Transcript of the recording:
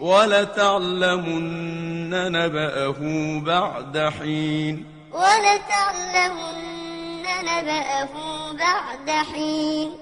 ولتعلمن نبأه بعد حين. ولتعلمن نبأه بعد حين.